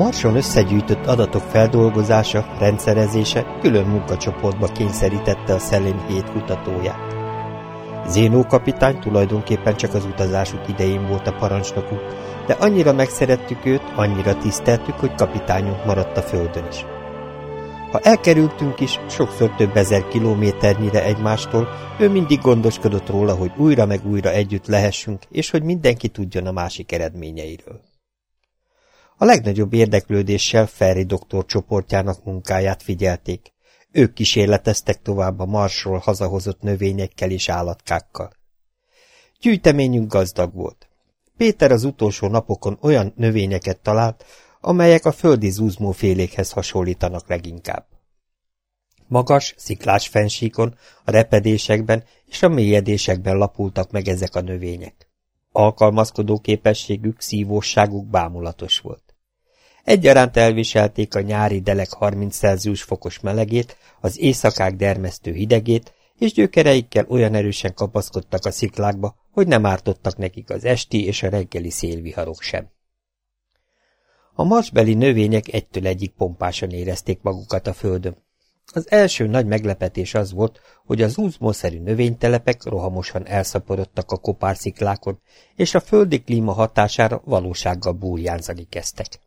Marson összegyűjtött adatok feldolgozása, rendszerezése külön munkacsoportba kényszerítette a Szelén hét kutatóját. Zénó kapitány tulajdonképpen csak az utazásuk idején volt a parancsnokuk, de annyira megszerettük őt, annyira tiszteltük, hogy kapitányunk maradt a földön is. Ha elkerültünk is, sokszor több ezer kilométernyire egymástól, ő mindig gondoskodott róla, hogy újra meg újra együtt lehessünk, és hogy mindenki tudjon a másik eredményeiről. A legnagyobb érdeklődéssel Ferri doktor csoportjának munkáját figyelték. Ők kísérleteztek tovább a marsról hazahozott növényekkel és állatkákkal. Gyűjteményünk gazdag volt. Péter az utolsó napokon olyan növényeket talált, amelyek a földi zúzmófélékhez hasonlítanak leginkább. Magas, sziklás fensíkon, a repedésekben és a mélyedésekben lapultak meg ezek a növények. Alkalmazkodó képességük, szívóságuk bámulatos volt. Egyaránt elviselték a nyári delek 30 Celsius fokos melegét, az éjszakák dermesztő hidegét, és gyökereikkel olyan erősen kapaszkodtak a sziklákba, hogy nem ártottak nekik az esti és a reggeli szélviharok sem. A marsbeli növények egytől egyik pompásan érezték magukat a földön. Az első nagy meglepetés az volt, hogy az úzmószerű növénytelepek rohamosan elszaporodtak a kopársziklákon, és a földi klíma hatására valósággal búrjánzani kezdtek.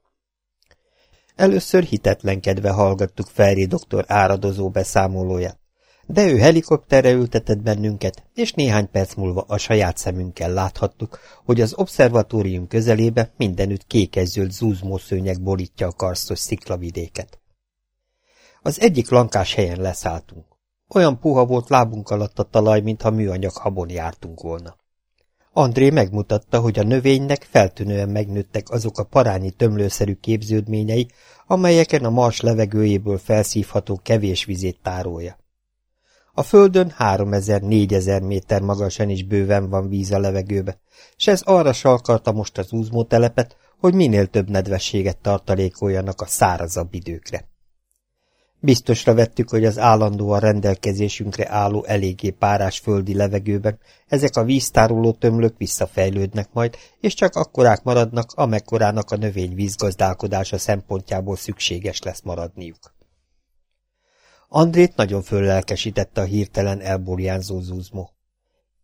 Először hitetlenkedve hallgattuk Ferri doktor áradozó beszámolóját, de ő helikopterre ültetett bennünket, és néhány perc múlva a saját szemünkkel láthattuk, hogy az obszervatórium közelébe mindenütt kékes-zöld borítja a karsztos sziklavidéket. Az egyik lankás helyen leszálltunk. Olyan puha volt lábunk alatt a talaj, mintha műanyag habon jártunk volna. André megmutatta, hogy a növénynek feltűnően megnőttek azok a parányi tömlőszerű képződményei, amelyeken a mars levegőjéből felszívható kevés vizét tárolja. A földön 3000-4000 méter magasan is bőven van víz a levegőbe, és ez arra salkarta most az úzmótelepet, hogy minél több nedvességet tartalékoljanak a szárazabb időkre. Biztosra vettük, hogy az állandóan rendelkezésünkre álló eléggé párás földi levegőben ezek a víztároló tömlők visszafejlődnek majd, és csak akkorák maradnak, amekkorának a növény vízgazdálkodása szempontjából szükséges lesz maradniuk. Andrét nagyon föllelkesítette a hirtelen elburjánzó zúzmó.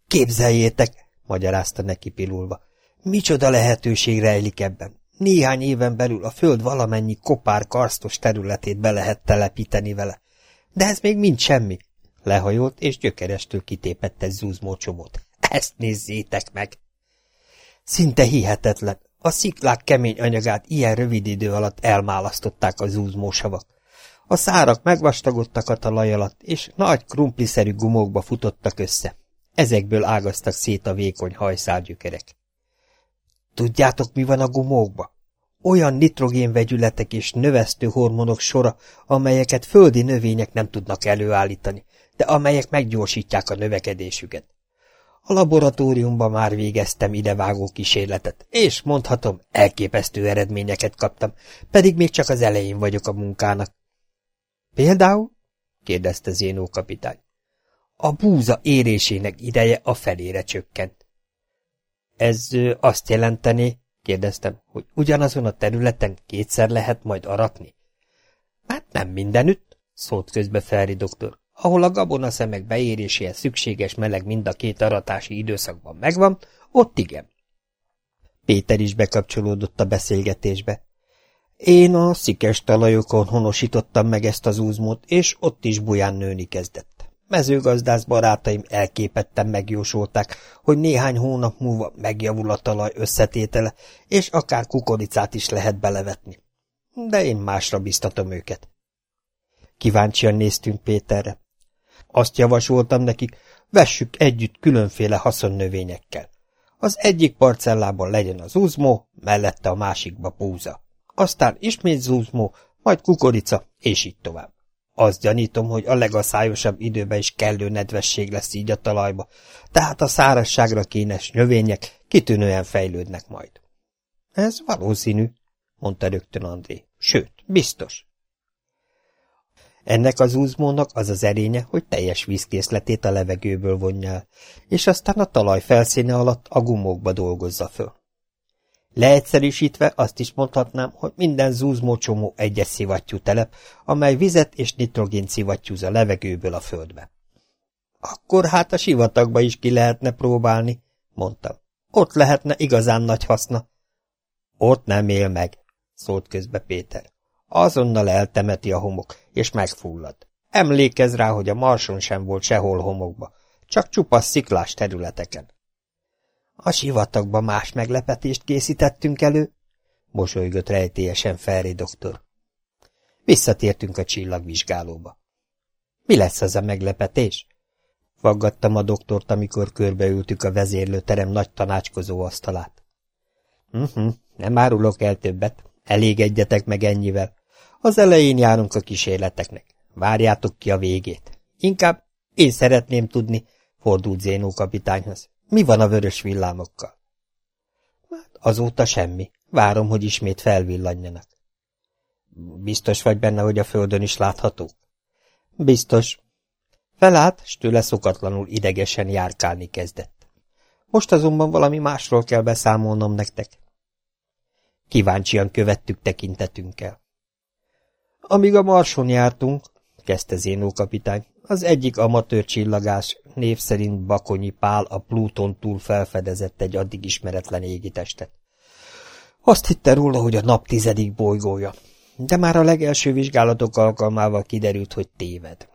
Képzeljétek, magyarázta neki pilulva, micsoda lehetőség rejlik ebben. Néhány éven belül a föld valamennyi kopár karsztos területét be lehet telepíteni vele. De ez még mind semmi. Lehajolt, és gyökerestől kitépett egy zúzmócsomót. Ezt nézzétek meg! Szinte hihetetlen. A sziklák kemény anyagát ilyen rövid idő alatt elmálasztották a zúzmósavak. A szárak megvastagodtak a talaj alatt, és nagy krumpliszerű gumókba futottak össze. Ezekből ágaztak szét a vékony hajszárgyökerek. Tudjátok, mi van a gumókba? Olyan nitrogénvegyületek és növesztő hormonok sora, amelyeket földi növények nem tudnak előállítani, de amelyek meggyorsítják a növekedésüket. A laboratóriumban már végeztem idevágó kísérletet, és mondhatom, elképesztő eredményeket kaptam, pedig még csak az elején vagyok a munkának. Például? kérdezte Zénó kapitány. A búza érésének ideje a felére csökkent. Ez azt jelenteni, kérdeztem, hogy ugyanazon a területen kétszer lehet majd aratni? Hát nem mindenütt, szólt közbe Ferri doktor. Ahol a gabona szemek beéréséhez szükséges meleg mind a két aratási időszakban megvan, ott igen. Péter is bekapcsolódott a beszélgetésbe. Én a szikes talajokon honosítottam meg ezt az úzmót, és ott is buján nőni kezdett. Mezőgazdász barátaim elképetten megjósolták, hogy néhány hónap múlva megjavul a talaj összetétele, és akár kukoricát is lehet belevetni. De én másra biztatom őket. Kíváncsian néztünk Péterre. Azt javasoltam nekik, vessük együtt különféle haszonnövényekkel. Az egyik parcellában legyen az uzmó, mellette a másikba púza. Aztán ismét zúzmó, majd kukorica, és így tovább. Azt gyanítom, hogy a legaszályosabb időben is kellő nedvesség lesz így a talajba, tehát a szárazságra kénes növények kitűnően fejlődnek majd. Ez valószínű, mondta rögtön André. Sőt, biztos. Ennek az úzmónak az az erénye, hogy teljes vízkészletét a levegőből vonja el, és aztán a talaj felszíne alatt a gumókba dolgozza föl. Leegyszerűsítve azt is mondhatnám, hogy minden zúzmócsomó egyes szivattyú telep, amely vizet és nitrogént szivattyúz a levegőből a földbe. Akkor hát a sivatagba is ki lehetne próbálni, mondtam. Ott lehetne igazán nagy haszna. Ott nem él meg, szólt közbe Péter. Azonnal eltemeti a homok, és megfullad. Emlékezz rá, hogy a marson sem volt sehol homokba, csak csupasz sziklás területeken. A sivatagban más meglepetést készítettünk elő, mosolygott rejtélyesen Ferri doktor. Visszatértünk a csillagvizsgálóba. Mi lesz az a meglepetés? Faggattam a doktort, amikor körbeültük a vezérlőterem nagy tanácskozó asztalát. Uh mhm, -huh, nem árulok el többet, elégedjetek meg ennyivel. Az elején járunk a kísérleteknek. Várjátok ki a végét. Inkább én szeretném tudni, fordult Zénó kapitányhoz. Mi van a vörös villámokkal? Hát azóta semmi. Várom, hogy ismét felvillanjanak. Biztos vagy benne, hogy a földön is láthatók? Biztos. Felállt, s tőle szokatlanul idegesen járkálni kezdett. Most azonban valami másról kell beszámolnom nektek. Kíváncsian követtük tekintetünkkel. Amíg a Marson jártunk, kezdte Zénó kapitány, az egyik amatőr csillagás, név szerint Bakonyi Pál a Pluton túl felfedezett egy addig ismeretlen égitestet. Azt hitte róla, hogy a nap tizedik bolygója, de már a legelső vizsgálatok alkalmával kiderült, hogy téved.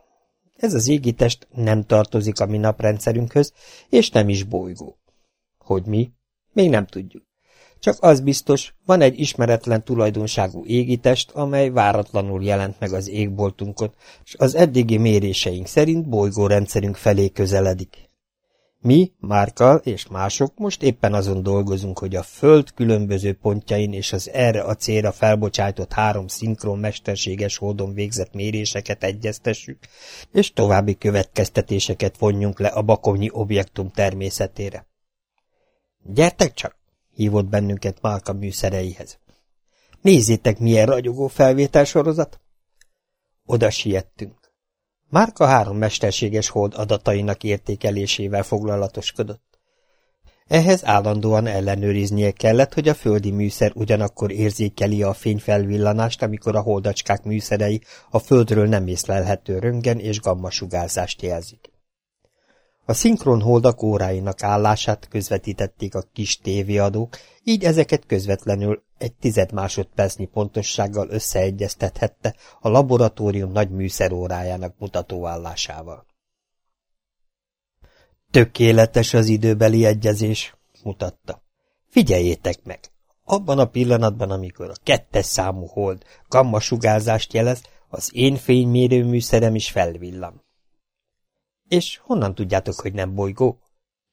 Ez az égitest nem tartozik a mi naprendszerünkhöz, és nem is bolygó. Hogy mi? Még nem tudjuk. Csak az biztos, van egy ismeretlen tulajdonságú égitest, amely váratlanul jelent meg az égboltunkon, és az eddigi méréseink szerint bolygórendszerünk felé közeledik. Mi, Márkal és mások most éppen azon dolgozunk, hogy a Föld különböző pontjain és az erre a célra felbocsájtott három szinkron mesterséges hódon végzett méréseket egyeztessük, és további következtetéseket vonjunk le a bakonyi objektum természetére. Gyertek csak! Hívott bennünket Málka műszereihez. Nézzétek, milyen ragyogó felvételsorozat! Oda siettünk. Márka három mesterséges hold adatainak értékelésével foglalatoskodott. Ehhez állandóan ellenőriznie kellett, hogy a földi műszer ugyanakkor érzékeli a fényfelvillanást, amikor a holdacskák műszerei a földről nem észlelhető röngen és gammasugárzást jelzik. A szinkron holdak óráinak állását közvetítették a kis tévéadók, így ezeket közvetlenül egy tized másodpercnyi pontossággal összeegyeztethette a laboratórium nagy műszerórájának mutatóállásával. Tökéletes az időbeli egyezés, mutatta. Figyeljétek meg! Abban a pillanatban, amikor a kettes számú hold gamma sugárzást jelez, az én fénymérőműszerem is felvillan. És honnan tudjátok, hogy nem bolygó?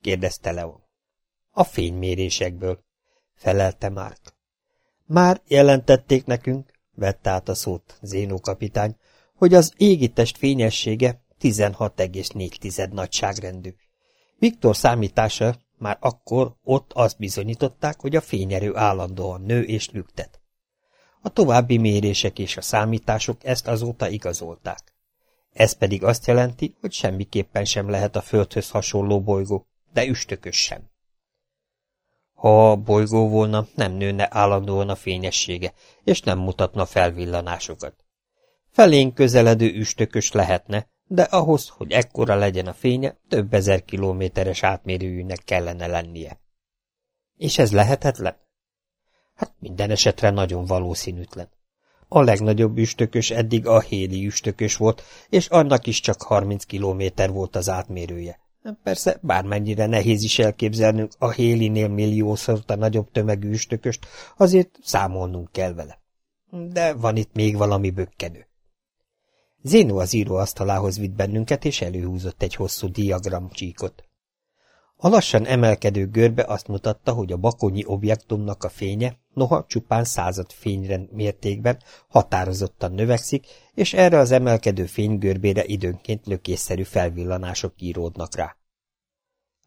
kérdezte Leon. A fénymérésekből, felelte Márk. Már jelentették nekünk, vette át a szót Zénó kapitány, hogy az égitest fényessége 16,4 nagyságrendű. Viktor számítása már akkor ott azt bizonyították, hogy a fényerő állandóan nő és lüktet. A további mérések és a számítások ezt azóta igazolták. Ez pedig azt jelenti, hogy semmiképpen sem lehet a Földhöz hasonló bolygó, de üstökös sem. Ha a bolygó volna, nem nőne állandóan a fényessége, és nem mutatna felvillanásokat. Felénk közeledő üstökös lehetne, de ahhoz, hogy ekkora legyen a fénye, több ezer kilométeres átmérőjűnek kellene lennie. És ez lehetetlen? Hát minden esetre nagyon valószínűtlen. A legnagyobb üstökös eddig a héli üstökös volt, és annak is csak 30 kilométer volt az átmérője. Persze, bármennyire nehéz is elképzelnünk a hélinél milliószor a nagyobb tömegű üstököst, azért számolnunk kell vele. De van itt még valami bökkenő. Zénó az íróasztalához vitt bennünket, és előhúzott egy hosszú diagramcsíkot. A lassan emelkedő görbe azt mutatta, hogy a bakonyi objektumnak a fénye, noha csupán század fényrend mértékben határozottan növekszik, és erre az emelkedő fénygörbére időnként lökésszerű felvillanások íródnak rá.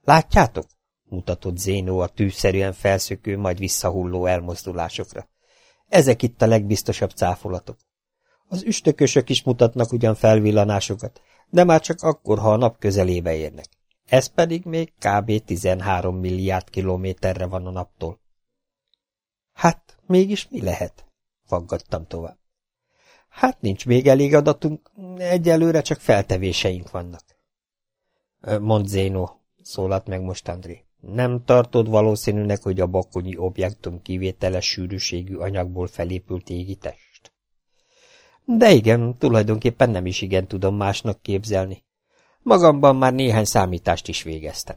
Látjátok? mutatott Zénó a tűszerűen felszökő, majd visszahulló elmozdulásokra. Ezek itt a legbiztosabb cáfolatok. Az üstökösök is mutatnak ugyan felvillanásokat, de már csak akkor, ha a nap közelébe érnek. Ez pedig még kb. 13 milliárd kilométerre van a naptól. Hát, mégis mi lehet? Faggattam tovább. Hát nincs még elég adatunk, egyelőre csak feltevéseink vannak. Mond Zéno, szólalt meg most André. Nem tartod valószínűnek, hogy a bakonyi objektum kivételes sűrűségű anyagból felépült égitest? De igen, tulajdonképpen nem is igen tudom másnak képzelni. Magamban már néhány számítást is végeztem.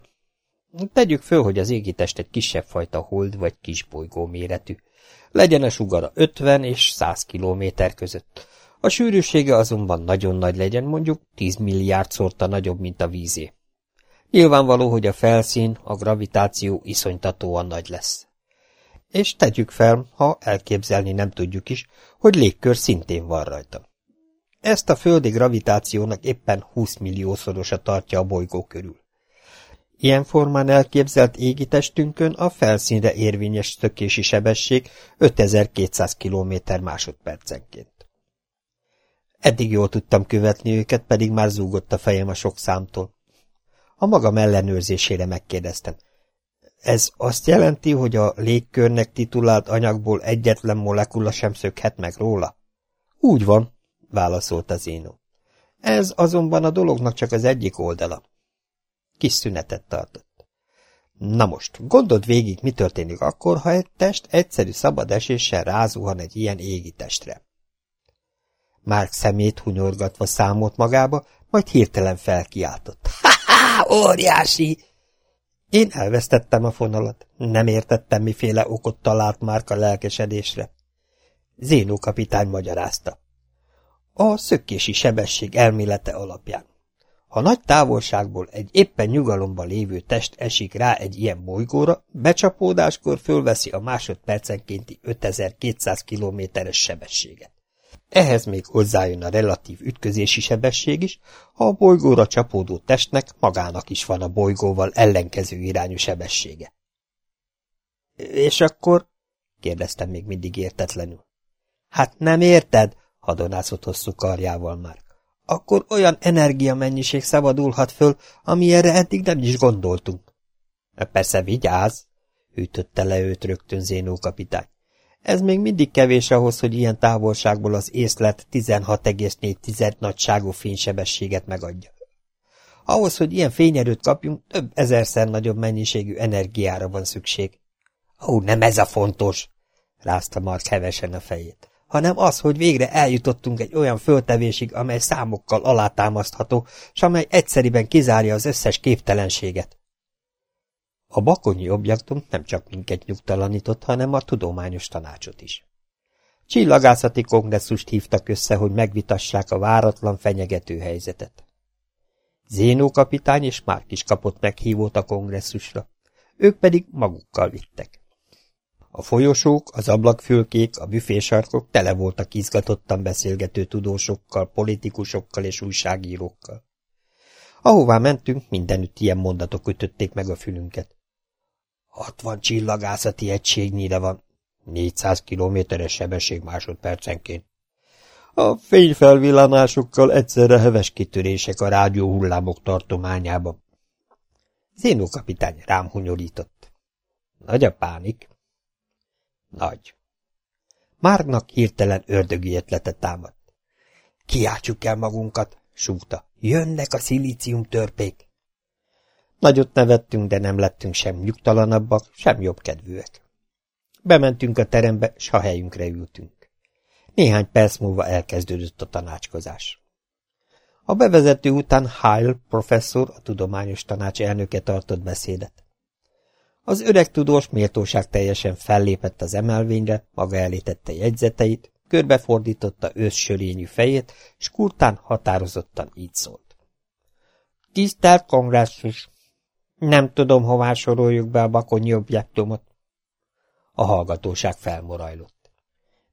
Tegyük föl, hogy az égitest egy kisebb fajta hold vagy kisbolygó méretű. Legyen a sugara 50 és 100 kilométer között. A sűrűsége azonban nagyon nagy legyen, mondjuk 10 milliárd szorta nagyobb, mint a vízé. Nyilvánvaló, hogy a felszín, a gravitáció iszonytatóan nagy lesz. És tegyük fel, ha elképzelni nem tudjuk is, hogy légkör szintén van rajta. Ezt a földi gravitációnak éppen 20 milliószorosa tartja a bolygó körül. Ilyen formán elképzelt égitestünkön a felszínre érvényes szökési sebesség 5200 km másodpercenként. Eddig jól tudtam követni őket, pedig már zúgott a fejem a sok számtól. A magam ellenőrzésére megkérdeztem. Ez azt jelenti, hogy a légkörnek titulált anyagból egyetlen molekula sem szökhet meg róla? Úgy van, válaszolta Zénó. Ez azonban a dolognak csak az egyik oldala. Kis szünetet tartott. Na most, gondold végig, mi történik akkor, ha egy test egyszerű szabad eséssel rázuhan egy ilyen égi testre. Márk szemét hunyorgatva számolt magába, majd hirtelen felkiáltott. Ha-ha, óriási! Én elvesztettem a fonalat. Nem értettem, miféle okot talált Márk a lelkesedésre. Zénó kapitány magyarázta. A szökési sebesség elmélete alapján. Ha nagy távolságból egy éppen nyugalomban lévő test esik rá egy ilyen bolygóra, becsapódáskor fölveszi a másodpercenkénti 5200 kilométeres sebességet. Ehhez még hozzájön a relatív ütközési sebesség is, ha a bolygóra csapódó testnek magának is van a bolygóval ellenkező irányú sebessége. És akkor? kérdeztem még mindig értetlenül. Hát nem érted? Hadonászott hosszú karjával már. Akkor olyan energiamennyiség szabadulhat föl, ami erre eddig nem is gondoltunk. Persze vigyázz, hűtötte le őt rögtön Zénó kapitány. Ez még mindig kevés ahhoz, hogy ilyen távolságból az észlet 16,4 nagyságú fénysebességet megadja. Ahhoz, hogy ilyen fényerőt kapjunk, több ezerszer nagyobb mennyiségű energiára van szükség. Ó, nem ez a fontos, rázta Mark hevesen a fejét, hanem az, hogy végre eljutottunk egy olyan föltevésig, amely számokkal alátámasztható, s amely egyszeriben kizárja az összes képtelenséget. A bakonyi objektum nem csak minket nyugtalanított, hanem a tudományos tanácsot is. Csillagászati kongresszust hívtak össze, hogy megvitassák a váratlan fenyegető helyzetet. Zénó kapitány és Márk is kapott meghívót a kongresszusra, ők pedig magukkal vittek. A folyosók, az ablakfülkék, a büfésarkok tele voltak izgatottan beszélgető tudósokkal, politikusokkal és újságírókkal. Ahová mentünk, mindenütt ilyen mondatok ütötték meg a fülünket. Hatvan csillagászati egységnyire van. 400 kilométeres sebesség másodpercenként. A fényfelvillanásokkal egyszerre heves kitörések a rádióhullámok tartományában. Zénó kapitány rám hunyorított. Nagy a pánik. Nagy. Márnak hirtelen ördögi ötlete támadt. Kiáltsuk el magunkat, súgta. Jönnek a szilícium törpék. Nagyot nevettünk, de nem lettünk sem nyugtalanabbak, sem jobbkedvűek. Bementünk a terembe, s a helyünkre ültünk. Néhány perc múlva elkezdődött a tanácskozás. A bevezető után Hyle professzor, a tudományos tanács elnöke tartott beszédet. Az öreg tudós méltóság teljesen fellépett az emelvényre, maga elítette jegyzeteit, körbefordította őszsörényű fejét, s kurtán határozottan így szólt. Tisztelt kongresszus! Nem tudom, hová soroljuk be a bakonyi objektumot. A hallgatóság felmorajlott.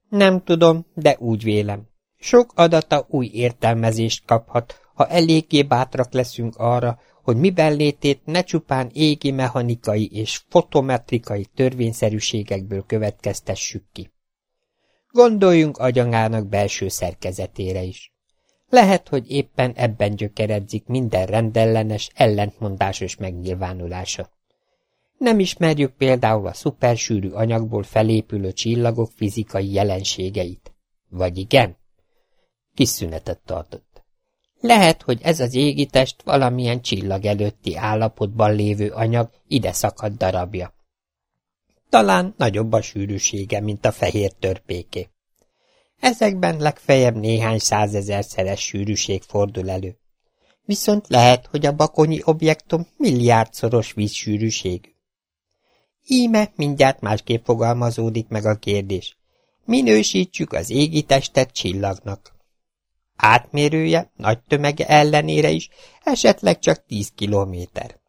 Nem tudom, de úgy vélem. Sok adata új értelmezést kaphat, ha eléggé bátrak leszünk arra, hogy miben létét ne csupán égi mechanikai és fotometrikai törvényszerűségekből következtessük ki. Gondoljunk agyangárnak belső szerkezetére is. Lehet, hogy éppen ebben gyökeredzik minden rendellenes, ellentmondásos megnyilvánulása. Nem ismerjük például a szupersűrű anyagból felépülő csillagok fizikai jelenségeit. Vagy igen? Kis szünetet tartott. Lehet, hogy ez az égitest valamilyen csillag előtti állapotban lévő anyag ide szakadt darabja. Talán nagyobb a sűrűsége, mint a fehér törpéké. Ezekben legfeljebb néhány százezerszeres sűrűség fordul elő. Viszont lehet, hogy a bakonyi objektum milliárdszoros vízsűrűségű. Íme mindjárt másképp fogalmazódik meg a kérdés. Minősítsük az égi testet csillagnak. Átmérője, nagy tömege ellenére is esetleg csak 10 kilométer.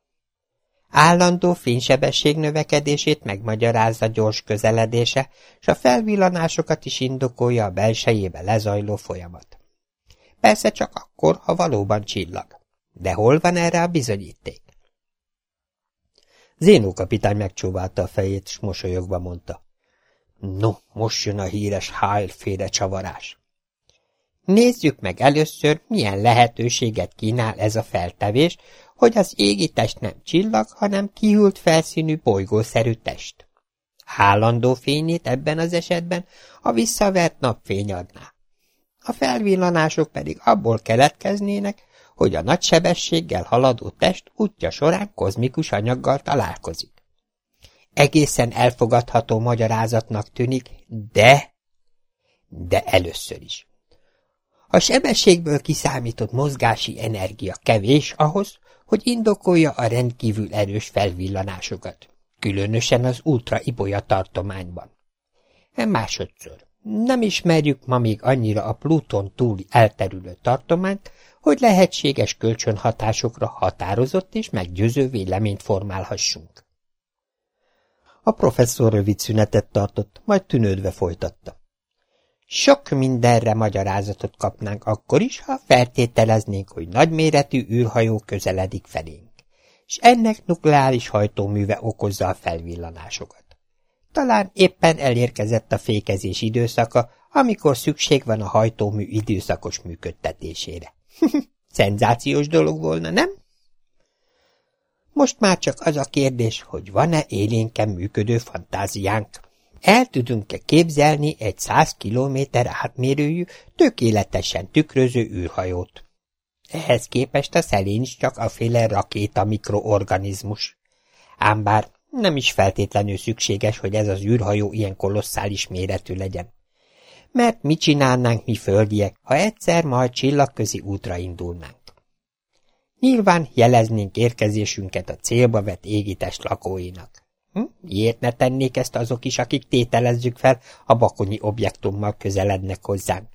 Állandó fénysebesség növekedését megmagyarázza gyors közeledése, s a felvillanásokat is indokolja a belsejébe lezajló folyamat. Persze csak akkor, ha valóban csillag. De hol van erre a bizonyíték? Zénó kapitány megcsóválta a fejét, s mosolyogva mondta. No, most jön a híres Hyle-féle csavarás. Nézzük meg először, milyen lehetőséget kínál ez a feltevés, hogy az égi test nem csillag, hanem kihűlt felszínű bolygószerű test. Állandó fényét ebben az esetben a visszavert napfény adná. A felvillanások pedig abból keletkeznének, hogy a nagy sebességgel haladó test útja során kozmikus anyaggal találkozik. Egészen elfogadható magyarázatnak tűnik, de... De először is. A sebességből kiszámított mozgási energia kevés ahhoz, hogy indokolja a rendkívül erős felvillanásokat, különösen az ultra-ibolya tartományban. Másodszor, nem ismerjük ma még annyira a Pluton túli elterülő tartományt, hogy lehetséges kölcsönhatásokra határozott és meggyőző véleményt formálhassunk. A professzor rövid szünetet tartott, majd tűnődve folytatta. Sok mindenre magyarázatot kapnánk akkor is, ha feltételeznénk, hogy nagyméretű űrhajó közeledik felénk, és ennek nukleáris hajtóműve okozza a felvillanásokat. Talán éppen elérkezett a fékezés időszaka, amikor szükség van a hajtómű időszakos működtetésére. Szenzációs dolog volna, nem? Most már csak az a kérdés, hogy van-e élénken működő fantáziánk. El tudunk-e képzelni egy száz kilométer átmérőjű, tökéletesen tükröző űrhajót? Ehhez képest a szelén is csak a féle rakéta mikroorganizmus. Ám bár nem is feltétlenül szükséges, hogy ez az űrhajó ilyen kolosszális méretű legyen. Mert mit csinálnánk mi földiek, ha egyszer majd csillagközi útra indulnánk? Nyilván jeleznénk érkezésünket a célba vett égitest lakóinak. Hm? Miért ne tennék ezt azok is, akik tételezzük fel, a bakonyi objektummal közelednek hozzánk?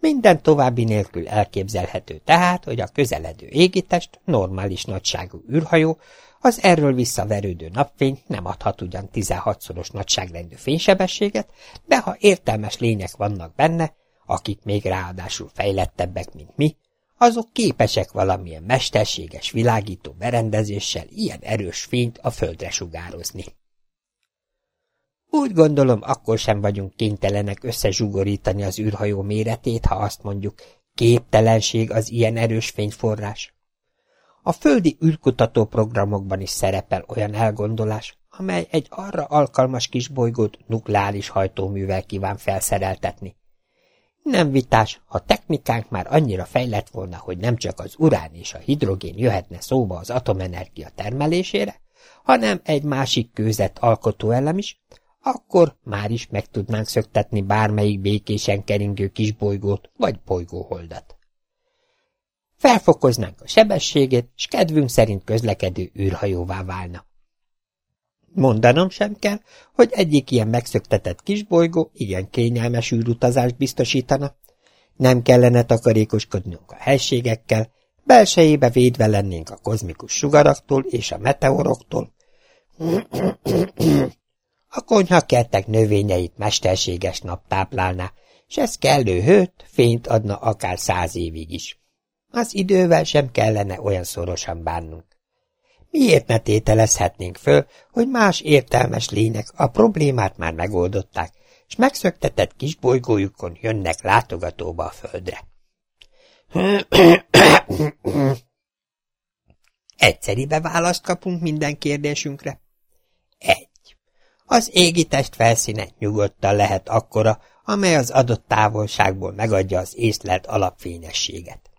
Minden további nélkül elképzelhető tehát, hogy a közeledő égitest normális nagyságú űrhajó, az erről visszaverődő napfény nem adhat ugyan 16-szoros nagyságrendű fénysebességet, de ha értelmes lények vannak benne, akik még ráadásul fejlettebbek, mint mi, azok képesek valamilyen mesterséges világító berendezéssel ilyen erős fényt a földre sugározni. Úgy gondolom, akkor sem vagyunk kénytelenek összezsugorítani az űrhajó méretét, ha azt mondjuk, képtelenség az ilyen erős fényforrás. A földi űrkutató programokban is szerepel olyan elgondolás, amely egy arra alkalmas kis bolygót nukleáris hajtóművel kíván felszereltetni. Nem vitás, ha technikánk már annyira fejlett volna, hogy nem csak az urán és a hidrogén jöhetne szóba az atomenergia termelésére, hanem egy másik kőzet alkotóelem is, akkor már is meg tudnánk szöktetni bármelyik békésen keringő kisbolygót vagy bolygóholdat. Felfokoznánk a sebességét, s kedvünk szerint közlekedő űrhajóvá válna. Mondanom sem kell, hogy egyik ilyen megszöktetett kisbolygó igen kényelmes űrutazást biztosítana. Nem kellene takarékoskodnunk a helységekkel, belsejébe védve lennénk a kozmikus sugaraktól és a meteoroktól. A konyhakertek növényeit mesterséges nap táplálná, s ez kellő hőt, fényt adna akár száz évig is. Az idővel sem kellene olyan szorosan bánnunk. Miért ne tételezhetnénk föl, hogy más értelmes lények a problémát már megoldották, és megszöktetett kis bolygójukon jönnek látogatóba a földre? Egyszeribe választ kapunk minden kérdésünkre. Az égitest felszíne nyugodtan lehet akkora, amely az adott távolságból megadja az észlelt alapfényességet.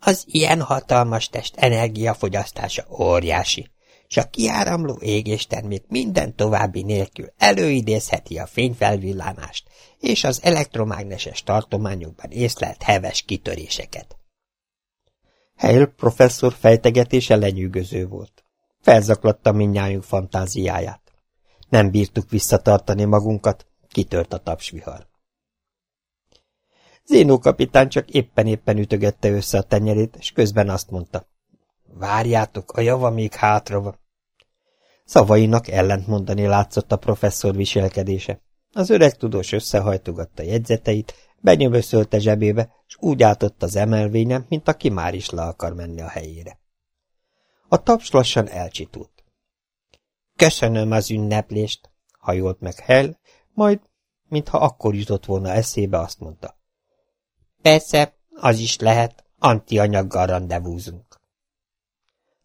2. Az ilyen hatalmas test energiafogyasztása óriási, és a kiáramló égéstermék minden további nélkül előidézheti a fényfelvillánást és az elektromágneses tartományokban észlelt heves kitöréseket. Hale professzor fejtegetése lenyűgöző volt. Felzaklatta mindnyájunk fantáziáját. Nem bírtuk visszatartani magunkat, kitört a tapsvihar. Zénó kapitán csak éppen-éppen ütögette össze a tenyerét, és közben azt mondta. Várjátok, a java még hátra van. Szavainak ellentmondani látszott a professzor viselkedése. Az öreg tudós összehajtogatta jegyzeteit, benyömöszölte zsebébe, és úgy álltott az emelvényen, mint aki már is le akar menni a helyére. A taps lassan elcsitult. Köszönöm az ünneplést, hajolt meg Hell, majd, mintha akkor jutott volna eszébe, azt mondta. Persze, az is lehet, antianyaggal rendezvúzunk.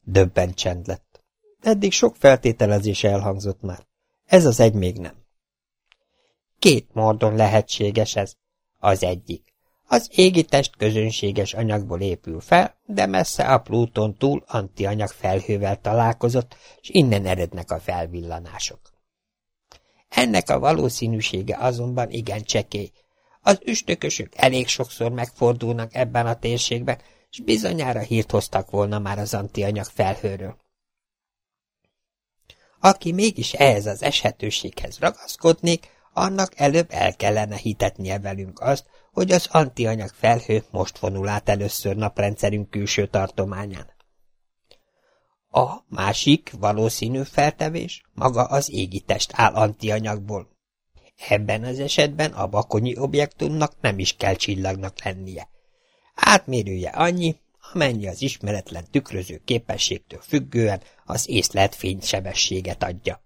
Döbben csend lett. Eddig sok feltételezés elhangzott már. Ez az egy még nem. Két módon lehetséges ez. Az egyik. Az égitest közönséges anyagból épül fel, de messze a Pluton túl antianyag felhővel találkozott, és innen erednek a felvillanások. Ennek a valószínűsége azonban igen csekély, az üstökösök elég sokszor megfordulnak ebben a térségben, és bizonyára hírt hoztak volna már az antianyag felhőről. Aki mégis ehhez az eshetőséghez ragaszkodnék, annak előbb el kellene hitetnie velünk azt, hogy az antianyag felhő most vonul át először naprendszerünk külső tartományán. A másik valószínű feltevés maga az égitest áll antianyagból, Ebben az esetben a bakonyi objektumnak nem is kell csillagnak lennie. Átmérője annyi, amennyi az ismeretlen tükröző képességtől függően az észlelt fénysebességet adja.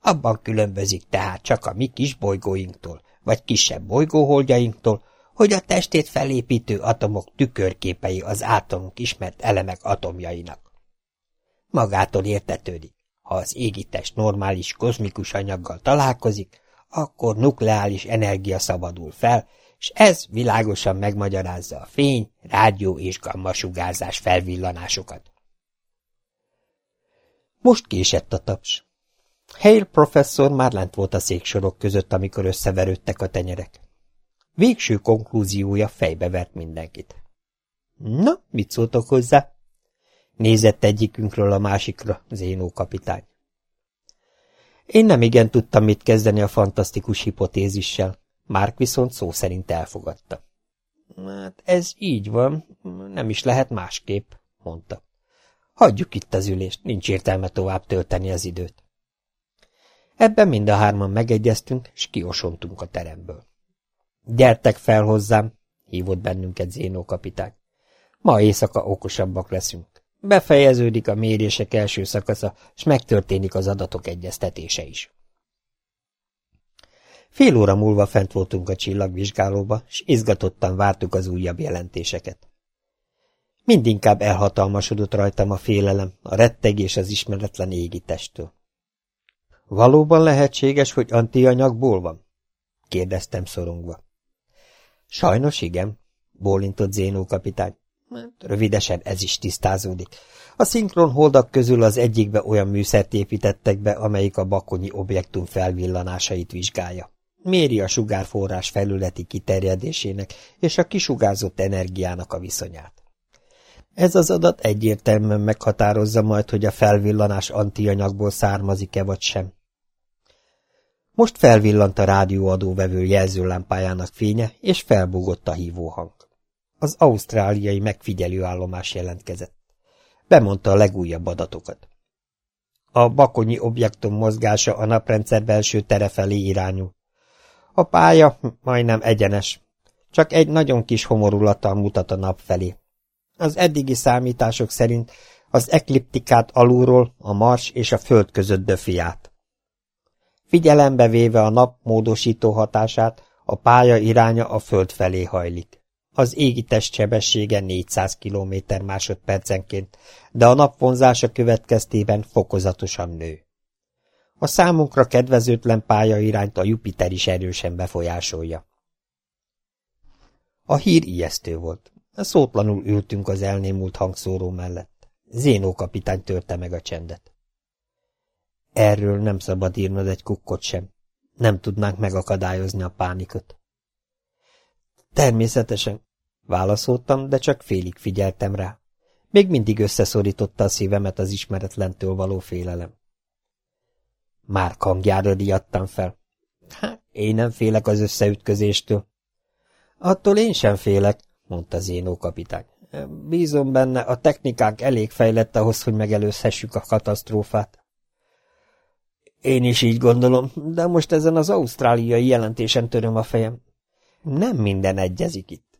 Abban különbözik tehát csak a mi kis bolygóinktól, vagy kisebb bolygóholdjainktól, hogy a testét felépítő atomok tükörképei az általunk ismert elemek atomjainak. Magától értetődik, ha az égitest normális kozmikus anyaggal találkozik, akkor nukleális energia szabadul fel, és ez világosan megmagyarázza a fény, rádió és gammasugárzás felvillanásokat. Most késett a taps. Hale professzor már lent volt a széksorok között, amikor összeverődtek a tenyerek. Végső konklúziója fejbevert mindenkit. Na, mit szóltok hozzá? Nézett egyikünkről a másikra, Zénó kapitány. Én nem igen tudtam mit kezdeni a fantasztikus hipotézissel. Márk viszont szó szerint elfogadta. Hát ez így van, nem is lehet másképp, mondta. Hagyjuk itt az ülést, nincs értelme tovább tölteni az időt. Ebben mind a hárman megegyeztünk, és kiosontunk a teremből. Gyertek fel hozzám, hívott bennünket Zénó kapitány. Ma éjszaka okosabbak leszünk. Befejeződik a mérések első szakasza, és megtörténik az adatok egyeztetése is. Fél óra múlva fent voltunk a csillagvizsgálóba, és izgatottan vártuk az újabb jelentéseket. Mindinkább elhatalmasodott rajtam a félelem, a rettegés az ismeretlen égi testtől. Valóban lehetséges, hogy antianyagból van? kérdeztem szorongva. Sajnos igen, bólintott Zénó kapitány. Rövidesen ez is tisztázódik. A szinkron holdak közül az egyikbe olyan műszert építettek be, amelyik a bakonyi objektum felvillanásait vizsgálja. Méri a sugárforrás felületi kiterjedésének és a kisugárzott energiának a viszonyát. Ez az adat egyértelműen meghatározza majd, hogy a felvillanás antianyagból származik-e vagy sem. Most felvillant a rádióadóvevő jelzőlámpájának fénye, és felbúgott a hívóhang az ausztráliai megfigyelőállomás jelentkezett. Bemondta a legújabb adatokat. A bakonyi objektum mozgása a naprendszer belső tere felé irányul. A pálya majdnem egyenes, csak egy nagyon kis homorulattal mutat a nap felé. Az eddigi számítások szerint az ekliptikát alulról a Mars és a Föld között döfi át. Figyelembe véve a nap módosító hatását, a pálya iránya a Föld felé hajlik. Az égi test sebessége 400 km másodpercenként, de a nap vonzása következtében fokozatosan nő. A számunkra kedvezőtlen pálya irányt a Jupiter is erősen befolyásolja. A hír ijesztő volt. Szótlanul ültünk az elnémult hangszóró mellett. Zénó kapitány törte meg a csendet. Erről nem szabad írnod egy kukkot sem. Nem tudnánk megakadályozni a pánikot. Természetesen, válaszoltam, de csak félig figyeltem rá. Még mindig összeszorította a szívemet az ismeretlentől való félelem. Már hangjára riadtam fel. Hát, én nem félek az összeütközéstől. Attól én sem félek, mondta Zénó kapitány. Bízom benne, a technikánk elég fejlett ahhoz, hogy megelőzhessük a katasztrófát. Én is így gondolom, de most ezen az ausztráliai jelentésen töröm a fejem. Nem minden egyezik itt.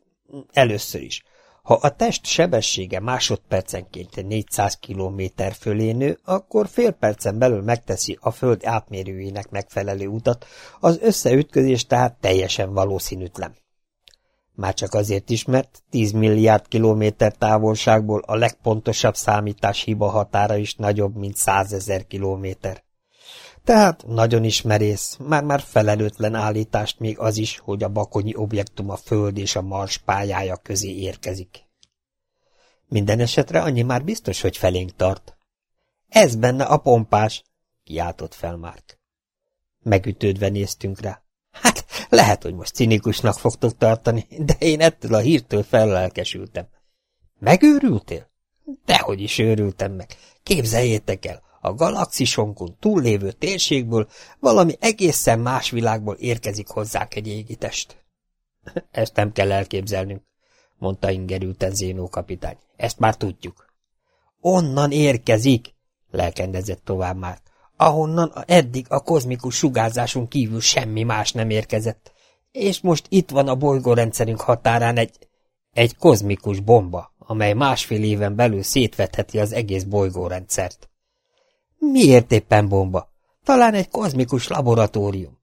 Először is. Ha a test sebessége másodpercenként 400 km fölé nő, akkor fél percen belül megteszi a Föld átmérőjének megfelelő utat, az összeütközés tehát teljesen valószínűtlen. Már csak azért is, mert 10 milliárd kilométer távolságból a legpontosabb számítás hiba határa is nagyobb, mint 100 ezer kilométer. Tehát nagyon ismerész, már-már felelőtlen állítást még az is, hogy a bakonyi objektum a Föld és a Mars pályája közé érkezik. Minden esetre annyi már biztos, hogy felénk tart. Ez benne a pompás, kiáltott fel Márk. Megütődve néztünk rá. Hát, lehet, hogy most cinikusnak fogtok tartani, de én ettől a hírtől fellelkesültem. Megőrültél? Dehogy is őrültem meg. Képzeljétek el, a galaxisonkon túllévő térségből valami egészen más világból érkezik hozzánk egy égitest. Ezt nem kell elképzelnünk, mondta ingerülten Zénó kapitány. Ezt már tudjuk. Onnan érkezik, lelkendezett tovább már, ahonnan eddig a kozmikus sugárzáson kívül semmi más nem érkezett. És most itt van a bolygórendszerünk határán egy, egy kozmikus bomba, amely másfél éven belül szétvetheti az egész bolygórendszert. Miért éppen bomba? Talán egy kozmikus laboratórium.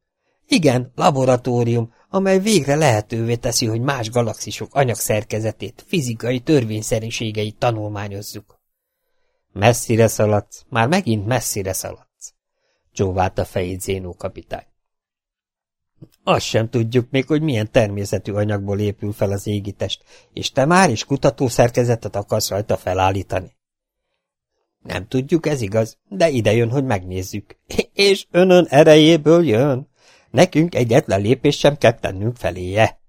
Igen, laboratórium, amely végre lehetővé teszi, hogy más galaxisok anyagszerkezetét, fizikai törvényszerűségeit tanulmányozzuk. Messzire szaladsz, már megint messzire szaladsz, csóvált a fejét Zénó kapitány. Azt sem tudjuk még, hogy milyen természetű anyagból épül fel az égitest, és te már is kutatószerkezetet akarsz rajta felállítani. Nem tudjuk, ez igaz, de ide jön, hogy megnézzük. És önön erejéből jön. Nekünk egyetlen lépés sem kell tennünk feléje.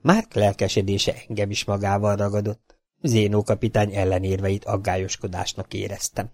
Márk lelkesedése engem is magával ragadott. Zénó kapitány ellenérveit aggályoskodásnak éreztem.